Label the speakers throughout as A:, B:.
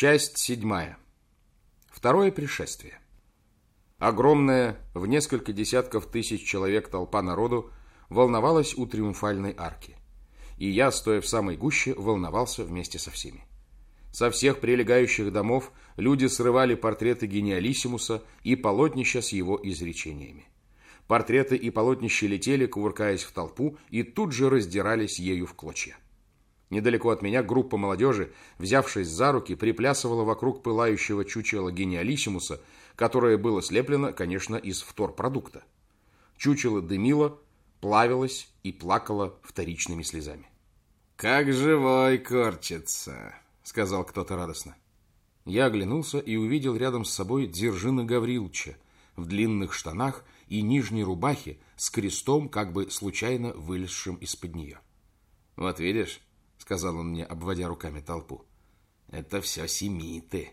A: Часть седьмая. Второе пришествие. Огромная, в несколько десятков тысяч человек толпа народу волновалась у триумфальной арки. И я, стоя в самой гуще, волновался вместе со всеми. Со всех прилегающих домов люди срывали портреты гениалиссимуса и полотнища с его изречениями. Портреты и полотнища летели, кувыркаясь в толпу, и тут же раздирались ею в клочья. Недалеко от меня группа молодежи, взявшись за руки, приплясывала вокруг пылающего чучела гениалиссимуса, которое было слеплено, конечно, из вторпродукта. Чучело дымило, плавилось и плакало вторичными слезами.
B: «Как живой корчится!» — сказал кто-то радостно.
A: Я оглянулся и увидел рядом с собой Дзержина Гавриловича в длинных штанах и нижней рубахе с крестом, как бы случайно вылезшим из-под нее.
B: «Вот видишь, — сказал он мне, обводя руками толпу. «Это все семиты».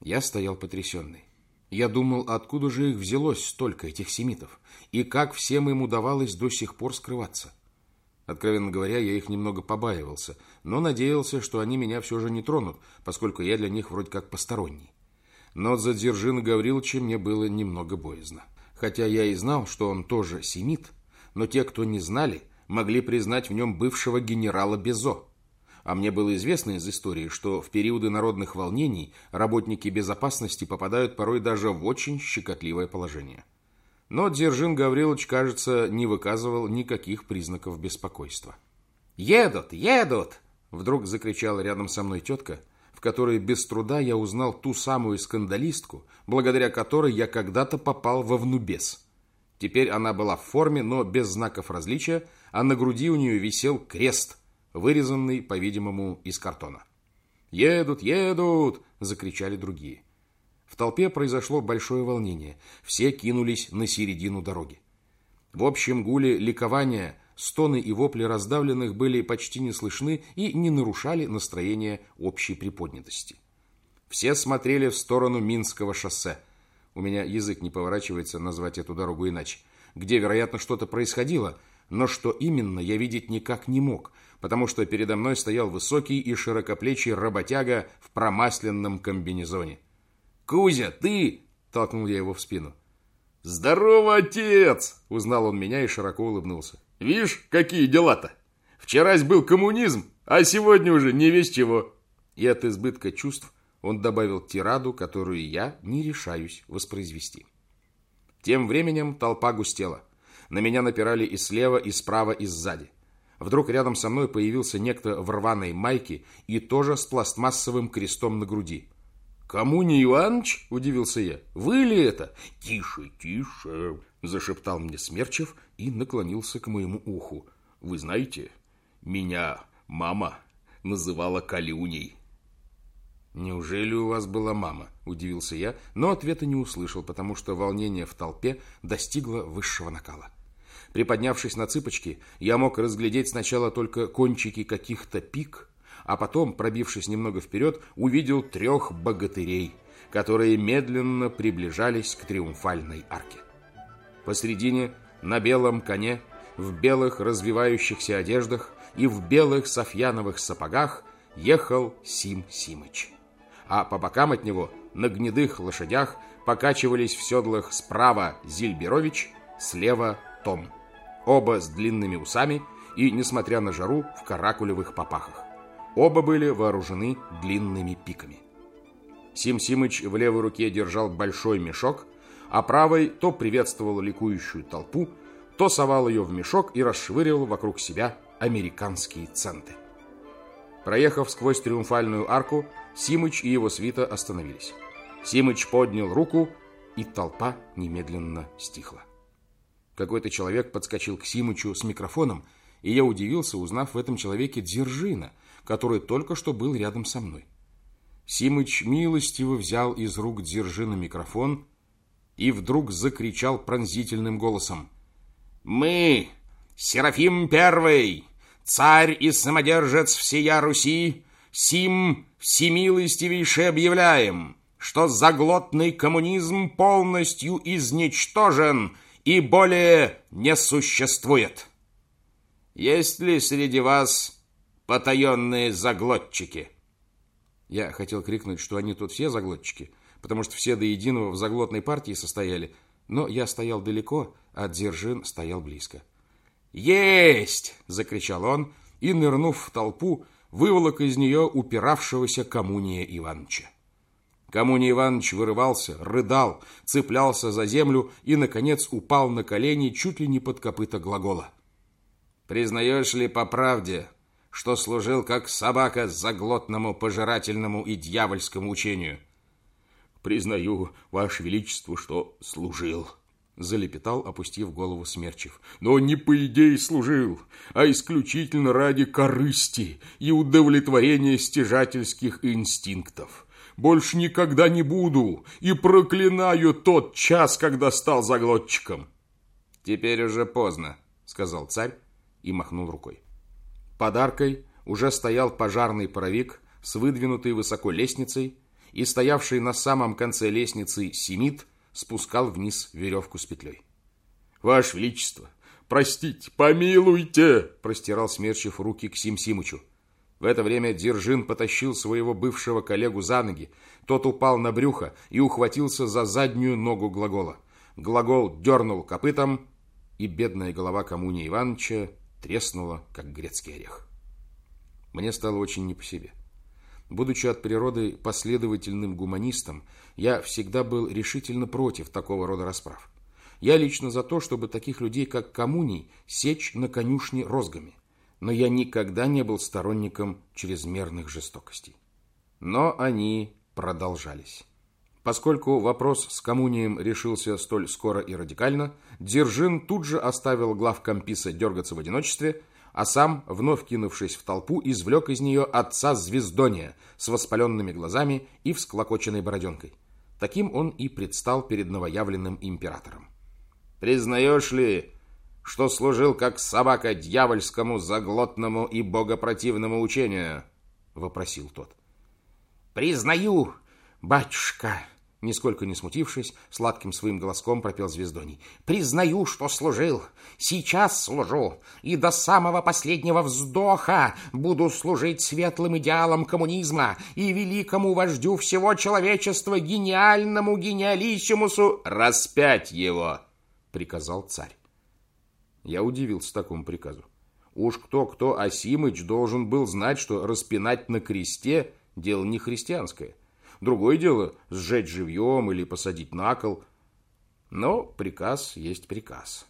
A: Я стоял потрясенный. Я думал, откуда же их взялось столько, этих семитов, и как всем им удавалось до сих пор скрываться. Откровенно говоря, я их немного побаивался, но надеялся, что они меня все же не тронут, поскольку я для них вроде как посторонний. Но за Дзержина Гавриловича мне было немного боязно. Хотя я и знал, что он тоже семит, но те, кто не знали, могли признать в нем бывшего генерала Безо. А мне было известно из истории, что в периоды народных волнений работники безопасности попадают порой даже в очень щекотливое положение. Но Дзержин Гаврилович, кажется, не выказывал никаких признаков беспокойства. «Едут! Едут!» Вдруг закричала рядом со мной тетка, в которой без труда я узнал ту самую скандалистку, благодаря которой я когда-то попал во внубес. Теперь она была в форме, но без знаков различия, а на груди у нее висел крест, вырезанный, по-видимому, из картона. «Едут, едут!» – закричали другие. В толпе произошло большое волнение. Все кинулись на середину дороги. В общем гуле ликования стоны и вопли раздавленных были почти не слышны и не нарушали настроение общей приподнятости. Все смотрели в сторону Минского шоссе – у меня язык не поворачивается назвать эту дорогу иначе, где, вероятно, что-то происходило, но что именно, я видеть никак не мог, потому что передо мной стоял высокий и широкоплечий работяга в промасленном комбинезоне. «Кузя, ты!» – толкнул я его в спину.
C: «Здорово, отец!»
A: – узнал он меня и широко улыбнулся.
C: «Видишь, какие дела-то! Вчерась был коммунизм, а сегодня уже не весь чего!»
A: И от избытка чувств он добавил тираду, которую я не решаюсь воспроизвести. Тем временем толпа густела. На меня напирали и слева, и справа, и сзади. Вдруг рядом со мной появился некто в рваной майке и тоже с пластмассовым крестом на груди.
C: «Кому не Иваныч?» – удивился я. «Вы ли это?»
A: «Тише, тише!» – зашептал мне Смерчев и наклонился к моему уху.
C: «Вы знаете, меня мама называла Калюней».
A: «Неужели у вас была мама?» – удивился я, но ответа не услышал, потому что волнение в толпе достигло высшего накала. Приподнявшись на цыпочки, я мог разглядеть сначала только кончики каких-то пик, а потом, пробившись немного вперед, увидел трех богатырей, которые медленно приближались к триумфальной арке. Посредине, на белом коне, в белых развивающихся одеждах и в белых софьяновых сапогах ехал Сим Симыч а по бокам от него на гнедых лошадях покачивались в седлах справа Зильберович, слева Том. Оба с длинными усами и, несмотря на жару, в каракулевых попахах. Оба были вооружены длинными пиками. Сим Симыч в левой руке держал большой мешок, а правой то приветствовал ликующую толпу, то совал ее в мешок и расшвыривал вокруг себя американские центы. Проехав сквозь триумфальную арку, Симыч и его свита остановились. Симыч поднял руку, и толпа немедленно стихла. Какой-то человек подскочил к Симычу с микрофоном, и я удивился, узнав в этом человеке Дзержина, который только что был рядом со мной. Симыч милостиво взял из рук Дзержина микрофон и вдруг закричал пронзительным голосом. «Мы, Серафим Первый, царь и самодержец всея Руси, сим всемилостивейше объявляем, что заглотный коммунизм полностью изничтожен и более не существует. Есть ли среди вас потаенные заглотчики? Я хотел крикнуть, что они тут все заглотчики, потому что все до единого в заглотной партии состояли, но я стоял далеко, а Дзержин стоял близко. «Есть!» — закричал он, и, нырнув в толпу, выволок из нее упиравшегося Коммуния Ивановича. Коммуний Иванович вырывался, рыдал, цеплялся за землю и, наконец, упал на колени чуть ли не под копыта глагола. «Признаешь ли по правде, что служил как собака заглотному, пожирательному и дьявольскому учению?»
C: «Признаю, Ваше Величество, что служил», — залепетал, опустив голову Смерчев. «Но не по идее служил, а исключительно ради корысти и удовлетворения стяжательских инстинктов» больше никогда не буду и проклинаю тот час, когда стал заглотчиком.
A: Теперь уже поздно, сказал царь и махнул рукой. Подаркой уже стоял пожарный паровик с выдвинутой высоко лестницей, и стоявший на самом конце лестницы Семит спускал вниз веревку с петлей.
C: «Ваше Величество, простите, помилуйте!»
A: простирал Смерчев руки к Сим Симычу. В это время Дзержин потащил своего бывшего коллегу за ноги. Тот упал на брюхо и ухватился за заднюю ногу глагола. Глагол дернул копытом, и бедная голова Коммуни Ивановича треснула, как грецкий орех. Мне стало очень не по себе. Будучи от природы последовательным гуманистом, я всегда был решительно против такого рода расправ. Я лично за то, чтобы таких людей, как Коммуний, сечь на конюшне розгами но я никогда не был сторонником чрезмерных жестокостей. Но они продолжались. Поскольку вопрос с коммунием решился столь скоро и радикально, Дзержин тут же оставил глав комписа дергаться в одиночестве, а сам, вновь кинувшись в толпу, извлек из нее отца Звездония с воспаленными глазами и всклокоченной бороденкой. Таким он и предстал перед новоявленным императором. «Признаешь ли, что служил как собака дьявольскому, заглотному и богопротивному учению?» — вопросил тот. «Признаю, батюшка!» Нисколько не смутившись, сладким своим голоском пропел Звездоний. «Признаю, что служил, сейчас служу, и до самого последнего вздоха буду служить светлым идеалам коммунизма и великому вождю всего человечества, гениальному гениалиссимусу, распять его!» — приказал царь. Я удивился такому приказу. Уж кто-кто, а должен был знать, что распинать на кресте – дело не христианское. Другое дело – сжечь живьем или посадить на кол. Но приказ есть приказ.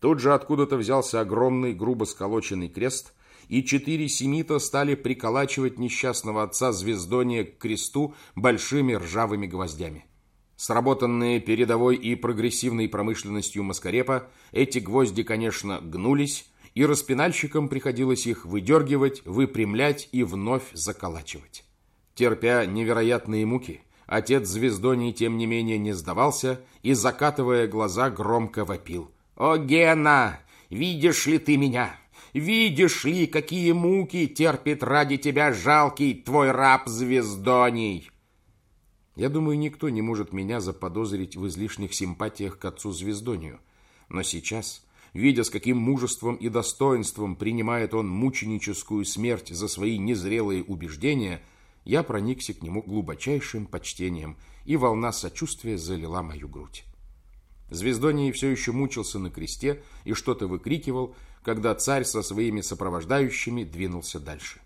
A: Тут же откуда-то взялся огромный, грубо сколоченный крест, и четыре семита стали приколачивать несчастного отца Звездония к кресту большими ржавыми гвоздями. Сработанные передовой и прогрессивной промышленностью Маскарепа, эти гвозди, конечно, гнулись, и распинальщикам приходилось их выдергивать, выпрямлять и вновь заколачивать. Терпя невероятные муки, отец Звездоний, тем не менее, не сдавался и, закатывая глаза, громко вопил. «О, Гена, видишь ли ты меня? Видишь ли, какие муки терпит ради тебя жалкий твой раб Звездоний?» Я думаю, никто не может меня заподозрить в излишних симпатиях к отцу Звездонию. Но сейчас, видя, с каким мужеством и достоинством принимает он мученическую смерть за свои незрелые убеждения, я проникся к нему глубочайшим почтением, и волна сочувствия залила мою грудь. Звездоний все еще мучился на кресте и что-то выкрикивал, когда царь со своими сопровождающими двинулся дальше.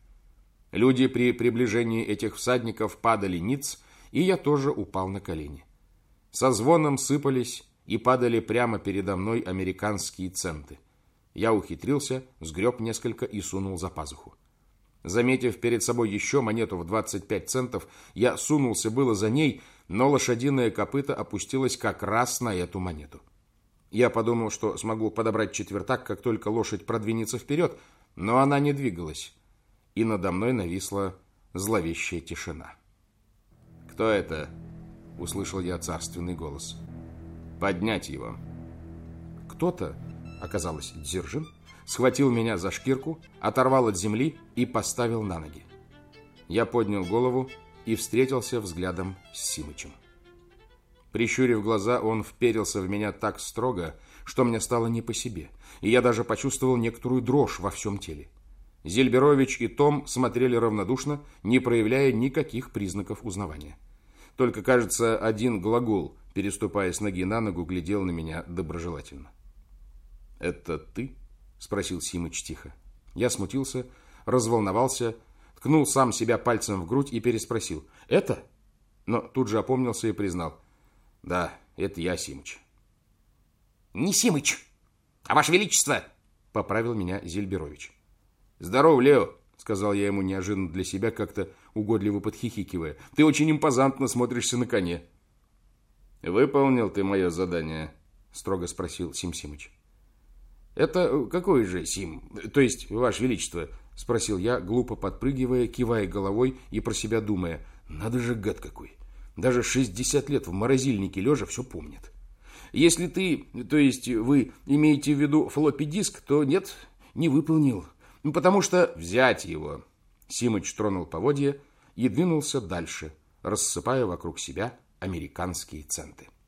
A: Люди при приближении этих всадников падали ниц, и я тоже упал на колени. Со звоном сыпались и падали прямо передо мной американские центы. Я ухитрился, сгреб несколько и сунул за пазуху. Заметив перед собой еще монету в 25 центов, я сунулся было за ней, но лошадиное копыто опустилось как раз на эту монету. Я подумал, что смогу подобрать четвертак, как только лошадь продвинется вперед, но она не двигалась, и надо мной нависла зловещая тишина. «Кто это?» — услышал я царственный голос. «Поднять его». Кто-то, оказалось, Дзержин, схватил меня за шкирку, оторвал от земли и поставил на ноги. Я поднял голову и встретился взглядом с Симычем. Прищурив глаза, он вперился в меня так строго, что мне стало не по себе, и я даже почувствовал некоторую дрожь во всем теле. Зельберович и Том смотрели равнодушно, не проявляя никаких признаков узнавания. Только, кажется, один глагол, переступая с ноги на ногу, глядел на меня доброжелательно. «Это ты?» — спросил Симыч тихо. Я смутился, разволновался, ткнул сам себя пальцем в грудь и переспросил. «Это?» Но тут же опомнился и признал. «Да, это я, Симыч».
B: «Не Симыч, а Ваше Величество!»
A: — поправил меня Зельберович.
C: «Здорово, Лео!» — сказал я ему неожиданно для себя, как-то угодливо подхихикивая. «Ты очень импозантно смотришься на коне». «Выполнил ты мое задание?» — строго спросил Сим Симыч.
A: «Это какой же Сим? То есть, Ваше Величество?» — спросил я, глупо подпрыгивая, кивая головой и про себя думая. «Надо же, гад какой! Даже 60 лет в морозильнике лежа все помнит. Если ты, то есть вы имеете в виду флоппи-диск, то нет, не выполнил. Ну, потому что взять его». Симыч тронул поводья и двинулся дальше, рассыпая вокруг себя американские центы.